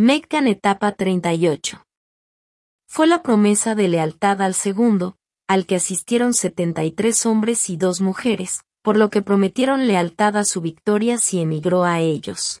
Meccan etapa 38. Fue la promesa de lealtad al segundo, al que asistieron 73 hombres y dos mujeres, por lo que prometieron lealtad a su victoria si emigró a ellos.